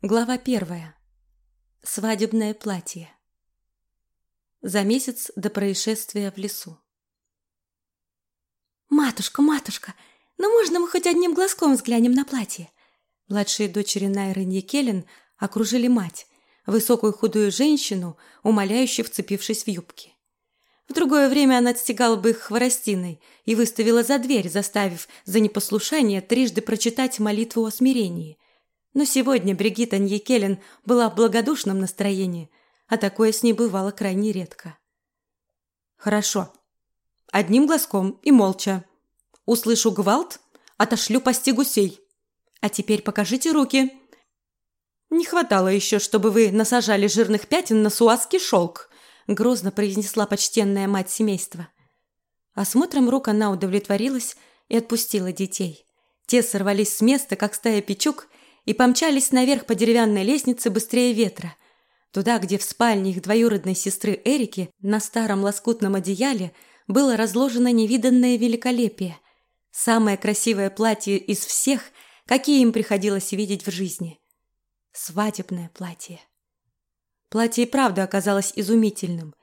Глава первая. Свадебное платье. За месяц до происшествия в лесу. «Матушка, матушка, ну можно мы хоть одним глазком взглянем на платье?» Младшие дочери Найры и Келлен окружили мать, высокую худую женщину, умоляюще вцепившись в юбки. В другое время она отстегала бы их хворостиной и выставила за дверь, заставив за непослушание трижды прочитать молитву о смирении – но сегодня Бригитта Ньекелен была в благодушном настроении, а такое с ней бывало крайне редко. «Хорошо. Одним глазком и молча. Услышу гвалт, отошлю пасти гусей. А теперь покажите руки». «Не хватало еще, чтобы вы насажали жирных пятен на суазский шелк», грозно произнесла почтенная мать семейства. Осмотром рук она удовлетворилась и отпустила детей. Те сорвались с места, как стая печук, и помчались наверх по деревянной лестнице быстрее ветра, туда, где в спальне их двоюродной сестры Эрики на старом лоскутном одеяле было разложено невиданное великолепие, самое красивое платье из всех, какие им приходилось видеть в жизни. Свадебное платье. Платье и правда оказалось изумительным,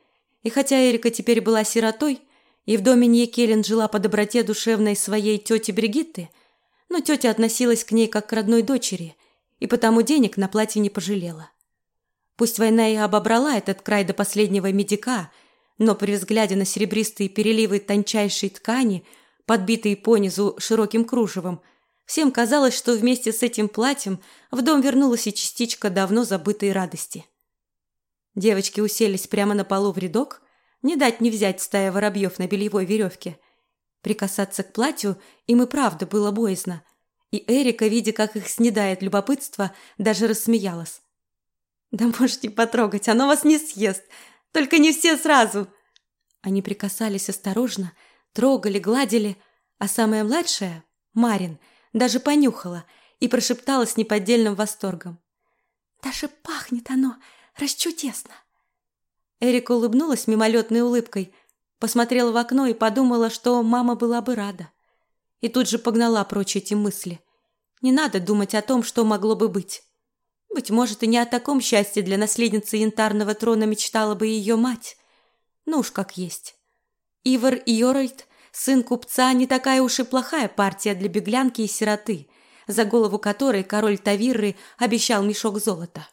и хотя Эрика теперь была сиротой, и в доме Ньекелен жила по доброте душевной своей тети Бригитты – но тетя относилась к ней как к родной дочери, и потому денег на платье не пожалела. Пусть война и обобрала этот край до последнего медика, но при взгляде на серебристые переливы тончайшей ткани, подбитые понизу широким кружевом, всем казалось, что вместе с этим платьем в дом вернулась и частичка давно забытой радости. Девочки уселись прямо на полу в рядок, не дать не взять стая воробьев на бельевой веревке, Прикасаться к платью им и правда было боязно, и Эрика, видя, как их снедает любопытство, даже рассмеялась. «Да можете потрогать, оно вас не съест, только не все сразу!» Они прикасались осторожно, трогали, гладили, а самая младшая, Марин, даже понюхала и прошептала с неподдельным восторгом. «Даже пахнет оно расчудесно!» Эрика улыбнулась мимолетной улыбкой – посмотрела в окно и подумала, что мама была бы рада. И тут же погнала прочь эти мысли. Не надо думать о том, что могло бы быть. Быть может, и не о таком счастье для наследницы янтарного трона мечтала бы ее мать. Ну уж как есть. Ивар Йоральд, сын купца, не такая уж и плохая партия для беглянки и сироты, за голову которой король Тавирры обещал мешок золота.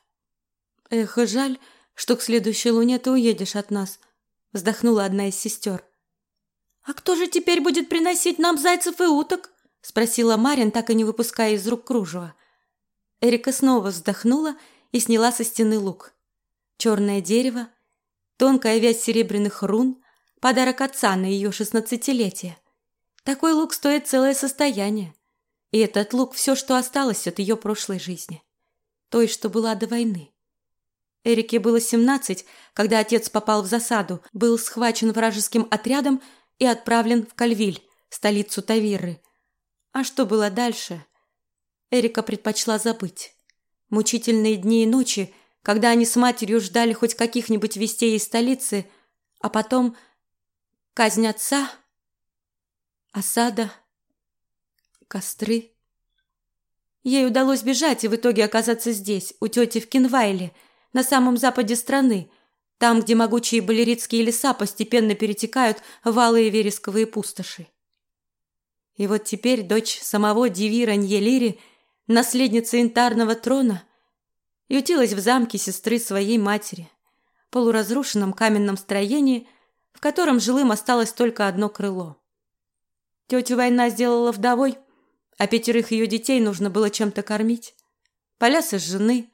Эх, жаль, что к следующей луне ты уедешь от нас – вздохнула одна из сестер. А кто же теперь будет приносить нам зайцев и уток? спросила Марин, так и не выпуская из рук кружева. Эрика снова вздохнула и сняла со стены лук. Черное дерево, тонкая вязь серебряных рун, подарок отца на ее шестнадцатилетие. Такой лук стоит целое состояние. И этот лук все, что осталось от ее прошлой жизни, той, что была до войны. Эрике было 17, когда отец попал в засаду, был схвачен вражеским отрядом и отправлен в Кальвиль, столицу Тавиры. А что было дальше? Эрика предпочла забыть. Мучительные дни и ночи, когда они с матерью ждали хоть каких-нибудь вестей из столицы, а потом казнь отца, осада, костры. Ей удалось бежать и в итоге оказаться здесь, у тети в Кинвайле – на самом западе страны, там, где могучие балеритские леса постепенно перетекают в алые вересковые пустоши. И вот теперь дочь самого Дивира Ньелири, наследница янтарного трона, ютилась в замке сестры своей матери, полуразрушенном каменном строении, в котором жилым осталось только одно крыло. Тетю война сделала вдовой, а пятерых ее детей нужно было чем-то кормить. Поля сожжены,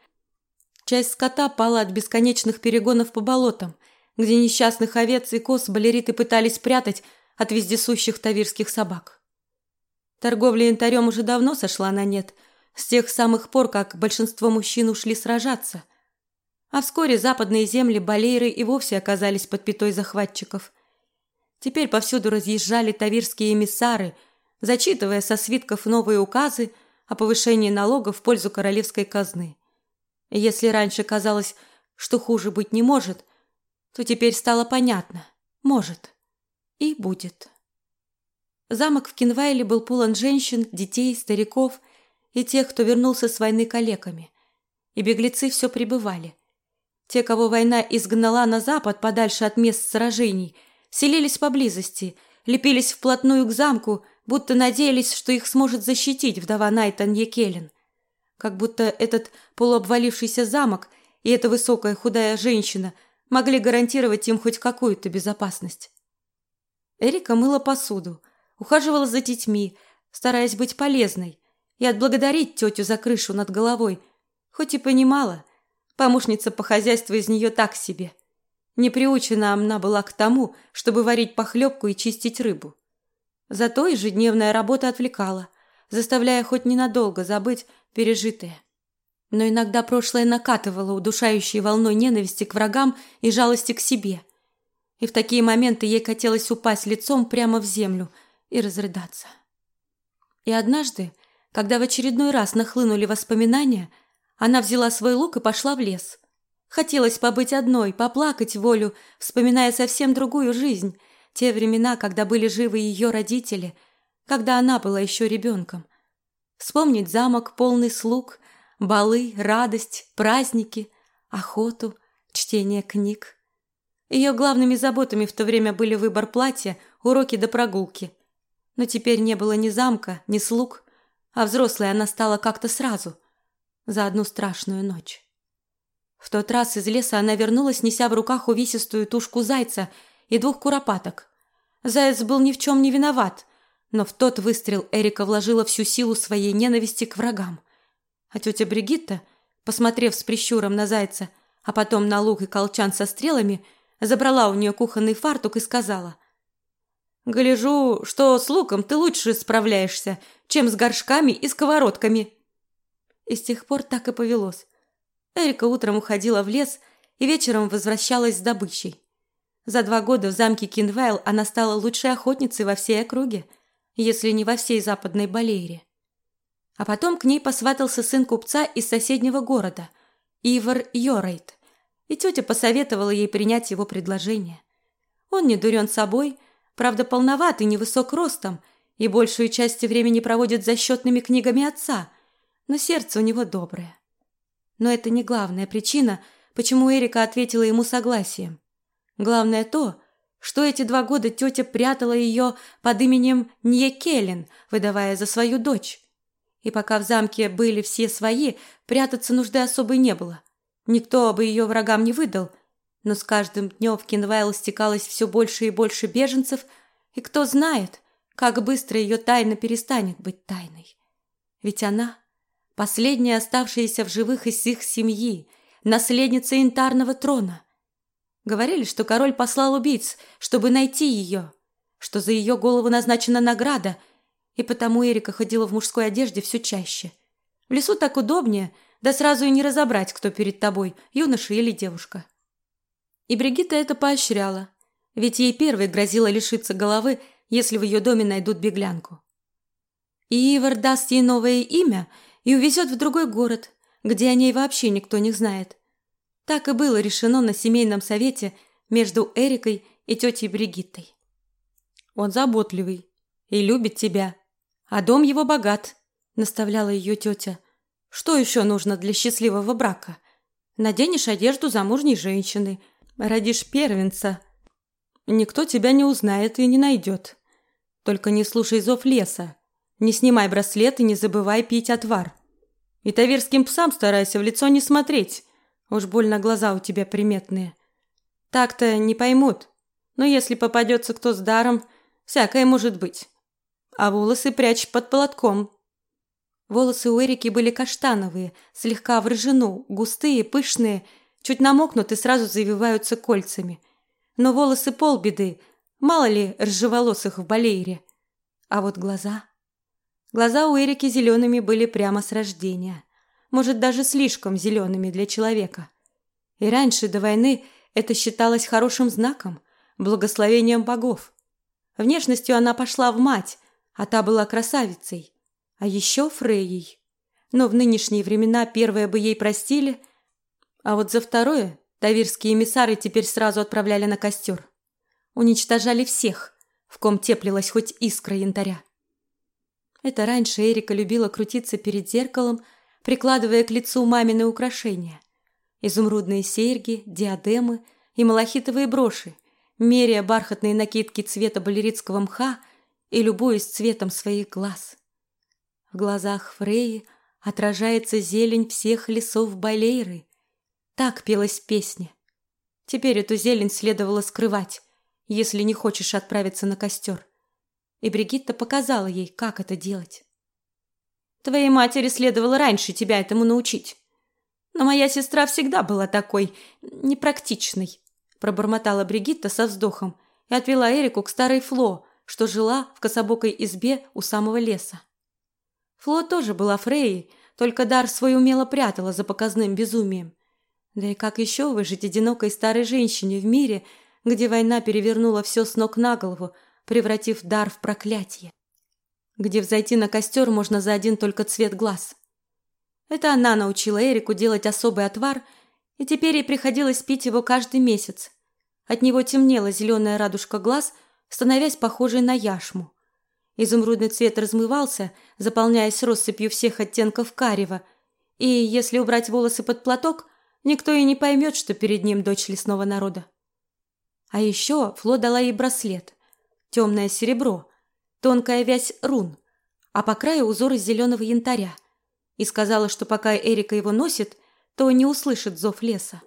Часть скота пала от бесконечных перегонов по болотам, где несчастных овец и коз балериты пытались прятать от вездесущих тавирских собак. Торговля янтарем уже давно сошла на нет, с тех самых пор, как большинство мужчин ушли сражаться. А вскоре западные земли Балейры и вовсе оказались под пятой захватчиков. Теперь повсюду разъезжали тавирские эмиссары, зачитывая со свитков новые указы о повышении налогов в пользу королевской казны. Если раньше казалось, что хуже быть не может, то теперь стало понятно – может и будет. Замок в Кинвайле был полон женщин, детей, стариков и тех, кто вернулся с войны калеками. и беглецы все прибывали. Те, кого война изгнала на запад подальше от мест сражений, селились поблизости, лепились вплотную к замку, будто надеялись, что их сможет защитить вдова Найтан Екелин. Как будто этот полуобвалившийся замок и эта высокая худая женщина могли гарантировать им хоть какую-то безопасность. Эрика мыла посуду, ухаживала за детьми, стараясь быть полезной и отблагодарить тетю за крышу над головой, хоть и понимала, помощница по хозяйству из нее так себе. Не приучена она была к тому, чтобы варить похлебку и чистить рыбу. Зато ежедневная работа отвлекала, заставляя хоть ненадолго забыть пережитое. Но иногда прошлое накатывало удушающей волной ненависти к врагам и жалости к себе. И в такие моменты ей хотелось упасть лицом прямо в землю и разрыдаться. И однажды, когда в очередной раз нахлынули воспоминания, она взяла свой лук и пошла в лес. Хотелось побыть одной, поплакать волю, вспоминая совсем другую жизнь, те времена, когда были живы ее родители, когда она была еще ребенком. Вспомнить замок, полный слуг, балы, радость, праздники, охоту, чтение книг. Ее главными заботами в то время были выбор платья, уроки до прогулки. Но теперь не было ни замка, ни слуг, а взрослой она стала как-то сразу, за одну страшную ночь. В тот раз из леса она вернулась, неся в руках увесистую тушку зайца и двух куропаток. Заяц был ни в чем не виноват, но в тот выстрел Эрика вложила всю силу своей ненависти к врагам. А тетя Бригитта, посмотрев с прищуром на зайца, а потом на лук и колчан со стрелами, забрала у нее кухонный фартук и сказала: "Гляжу, что с луком ты лучше справляешься, чем с горшками и сковородками". И с тех пор так и повелось. Эрика утром уходила в лес и вечером возвращалась с добычей. За два года в замке Кинвейл она стала лучшей охотницей во всей округе, если не во всей западной Балейре. А потом к ней посватался сын купца из соседнего города, Ивар Йорейт, и тетя посоветовала ей принять его предложение. Он не дурен собой, правда полноват и невысок ростом, и большую часть времени проводит за счетными книгами отца, но сердце у него доброе. Но это не главная причина, почему Эрика ответила ему согласием. Главное то, что эти два года тетя прятала ее под именем Ньекелен, выдавая за свою дочь. И пока в замке были все свои, прятаться нужды особой не было. Никто бы ее врагам не выдал, но с каждым днем в Кинвайл стекалось все больше и больше беженцев, и кто знает, как быстро ее тайна перестанет быть тайной. Ведь она – последняя оставшаяся в живых из их семьи, наследница янтарного трона – Говорили, что король послал убийц, чтобы найти ее, что за ее голову назначена награда, и потому Эрика ходила в мужской одежде все чаще. В лесу так удобнее, да сразу и не разобрать, кто перед тобой, юноша или девушка. И Бригитта это поощряла, ведь ей первой грозило лишиться головы, если в ее доме найдут беглянку. И Ивар даст ей новое имя и увезет в другой город, где о ней вообще никто не знает. Так и было решено на семейном совете между Эрикой и тетей Бригиттой. Он заботливый и любит тебя, а дом его богат, наставляла ее тетя. Что еще нужно для счастливого брака? Наденешь одежду замужней женщины, родишь первенца. Никто тебя не узнает и не найдет. Только не слушай зов леса, не снимай браслет и не забывай пить отвар. И таверским псам старайся в лицо не смотреть, Уж больно глаза у тебя приметные. Так-то не поймут. Но если попадется кто с даром, всякое может быть. А волосы прячь под платком. Волосы у Эрики были каштановые, слегка в рыжину, густые, пышные, чуть намокнут и сразу завиваются кольцами. Но волосы полбеды, мало ли ржеволосых в Балейре. А вот глаза... Глаза у Эрики зелеными были прямо с рождения может, даже слишком зелеными для человека. И раньше, до войны, это считалось хорошим знаком, благословением богов. Внешностью она пошла в мать, а та была красавицей, а еще Фрейей. Но в нынешние времена первое бы ей простили, а вот за второе тавирские эмиссары теперь сразу отправляли на костер. Уничтожали всех, в ком теплилась хоть искра янтаря. Это раньше Эрика любила крутиться перед зеркалом, прикладывая к лицу мамины украшения. Изумрудные серьги, диадемы и малахитовые броши, меряя бархатные накидки цвета балеритского мха и любуясь цветом своих глаз. В глазах Фреи отражается зелень всех лесов Балейры. Так пелась песня. Теперь эту зелень следовало скрывать, если не хочешь отправиться на костер. И Бригитта показала ей, как это делать. Твоей матери следовало раньше тебя этому научить. Но моя сестра всегда была такой непрактичной, пробормотала Бригитта со вздохом и отвела Эрику к старой Фло, что жила в кособокой избе у самого леса. Фло тоже была Фрейей, только дар свой умело прятала за показным безумием. Да и как еще выжить одинокой старой женщине в мире, где война перевернула все с ног на голову, превратив дар в проклятие? Где взойти на костер можно за один только цвет глаз? Это она научила Эрику делать особый отвар, и теперь ей приходилось пить его каждый месяц. От него темнела зеленая радужка глаз, становясь похожей на яшму. Изумрудный цвет размывался, заполняясь россыпью всех оттенков карева, и если убрать волосы под платок, никто и не поймет, что перед ним дочь лесного народа. А еще Фло дала ей браслет. Темное серебро, тонкая вязь рун, а по краю узор из зеленого янтаря. И сказала, что пока Эрика его носит, то не услышит зов леса.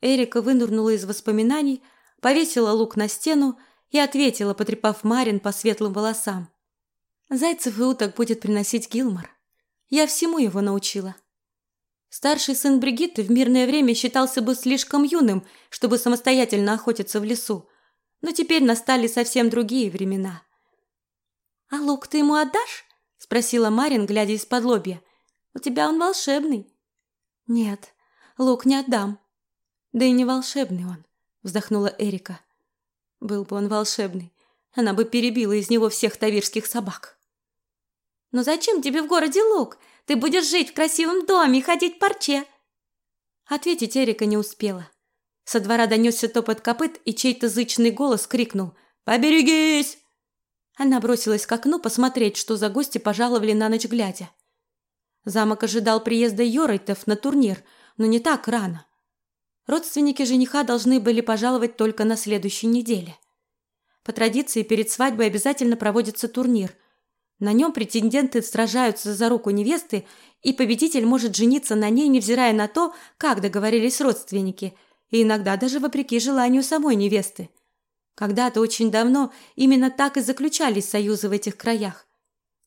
Эрика вынырнула из воспоминаний, повесила лук на стену и ответила, потрепав Марин по светлым волосам. «Зайцев и уток будет приносить Гилмор. Я всему его научила». Старший сын Бригитты в мирное время считался бы слишком юным, чтобы самостоятельно охотиться в лесу, но теперь настали совсем другие времена. «А лук ты ему отдашь?» – спросила Марин, глядя из-под лобья. «У тебя он волшебный». «Нет, лук не отдам». «Да и не волшебный он», – вздохнула Эрика. Был бы он волшебный, она бы перебила из него всех тавирских собак. «Но зачем тебе в городе лук? Ты будешь жить в красивом доме и ходить в парче!» Ответить Эрика не успела. Со двора донесся топот копыт, и чей-то зычный голос крикнул «Поберегись!». Она бросилась к окну посмотреть, что за гости пожаловали на ночь глядя. Замок ожидал приезда Йорейтов на турнир, но не так рано. Родственники жениха должны были пожаловать только на следующей неделе. По традиции перед свадьбой обязательно проводится турнир. На нем претенденты сражаются за руку невесты, и победитель может жениться на ней, невзирая на то, как договорились родственники, и иногда даже вопреки желанию самой невесты. Когда-то очень давно именно так и заключались союзы в этих краях.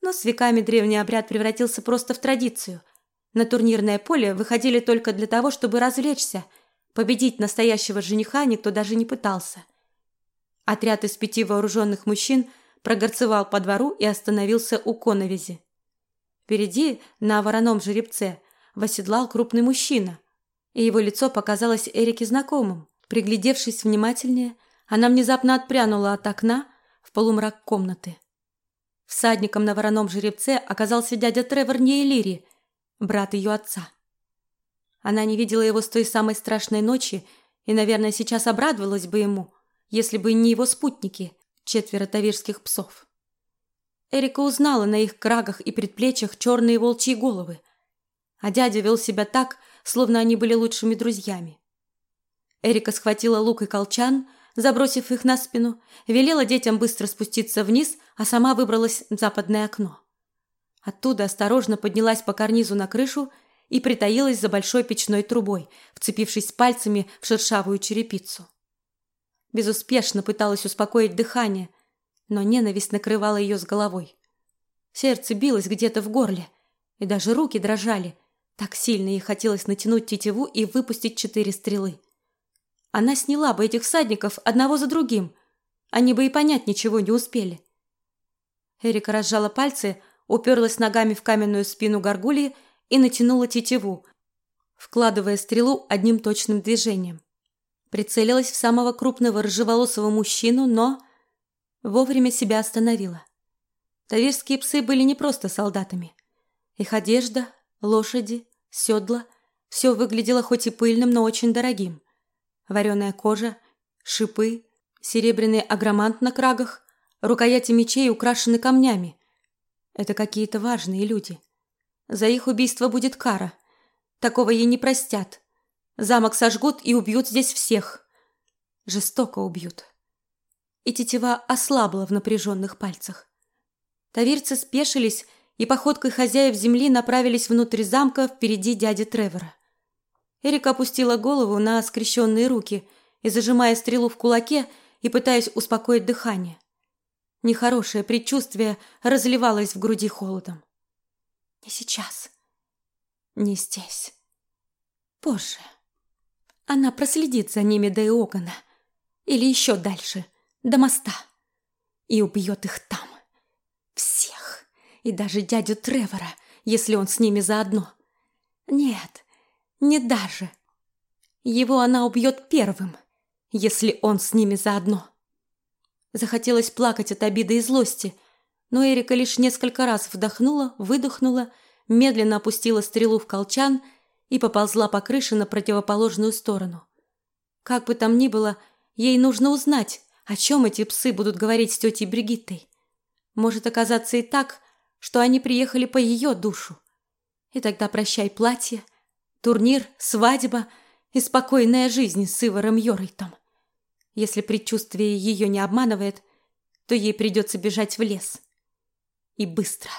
Но с веками древний обряд превратился просто в традицию. На турнирное поле выходили только для того, чтобы развлечься – Победить настоящего жениха никто даже не пытался. Отряд из пяти вооруженных мужчин прогорцевал по двору и остановился у коновизи. Впереди, на вороном жеребце, восседлал крупный мужчина, и его лицо показалось Эрике знакомым. Приглядевшись внимательнее, она внезапно отпрянула от окна в полумрак комнаты. Всадником на вороном жеребце оказался дядя Тревор Нейлири, брат ее отца. Она не видела его с той самой страшной ночи и, наверное, сейчас обрадовалась бы ему, если бы не его спутники, четверо тавирских псов. Эрика узнала на их крагах и предплечьях черные волчьи головы, а дядя вел себя так, словно они были лучшими друзьями. Эрика схватила лук и колчан, забросив их на спину, велела детям быстро спуститься вниз, а сама выбралась в западное окно. Оттуда осторожно поднялась по карнизу на крышу и притаилась за большой печной трубой, вцепившись пальцами в шершавую черепицу. Безуспешно пыталась успокоить дыхание, но ненависть накрывала ее с головой. Сердце билось где-то в горле, и даже руки дрожали. Так сильно ей хотелось натянуть тетиву и выпустить четыре стрелы. Она сняла бы этих всадников одного за другим. Они бы и понять ничего не успели. Эрика разжала пальцы, уперлась ногами в каменную спину горгульи и натянула тетиву, вкладывая стрелу одним точным движением. Прицелилась в самого крупного рыжеволосого мужчину, но вовремя себя остановила. Тавирские псы были не просто солдатами. Их одежда, лошади, седла – все выглядело хоть и пыльным, но очень дорогим. Вареная кожа, шипы, серебряный агромант на крагах, рукояти мечей украшены камнями. Это какие-то важные люди – За их убийство будет кара. Такого ей не простят. Замок сожгут и убьют здесь всех. Жестоко убьют. И тетива ослабла в напряженных пальцах. Таверцы спешились и походкой хозяев земли направились внутрь замка впереди дяди Тревора. Эрика опустила голову на скрещенные руки и, зажимая стрелу в кулаке и пытаясь успокоить дыхание. Нехорошее предчувствие разливалось в груди холодом. Не сейчас. Не здесь. Позже. Она проследит за ними до Иогана. Или еще дальше, до моста. И убьет их там. Всех. И даже дядю Тревора, если он с ними заодно. Нет, не даже. Его она убьет первым, если он с ними заодно. Захотелось плакать от обиды и злости, но Эрика лишь несколько раз вдохнула, выдохнула, медленно опустила стрелу в колчан и поползла по крыше на противоположную сторону. Как бы там ни было, ей нужно узнать, о чем эти псы будут говорить с тетей Бригиттой. Может оказаться и так, что они приехали по ее душу. И тогда прощай платье, турнир, свадьба и спокойная жизнь с Иваром Йорейтом. Если предчувствие ее не обманывает, то ей придется бежать в лес. И быстро.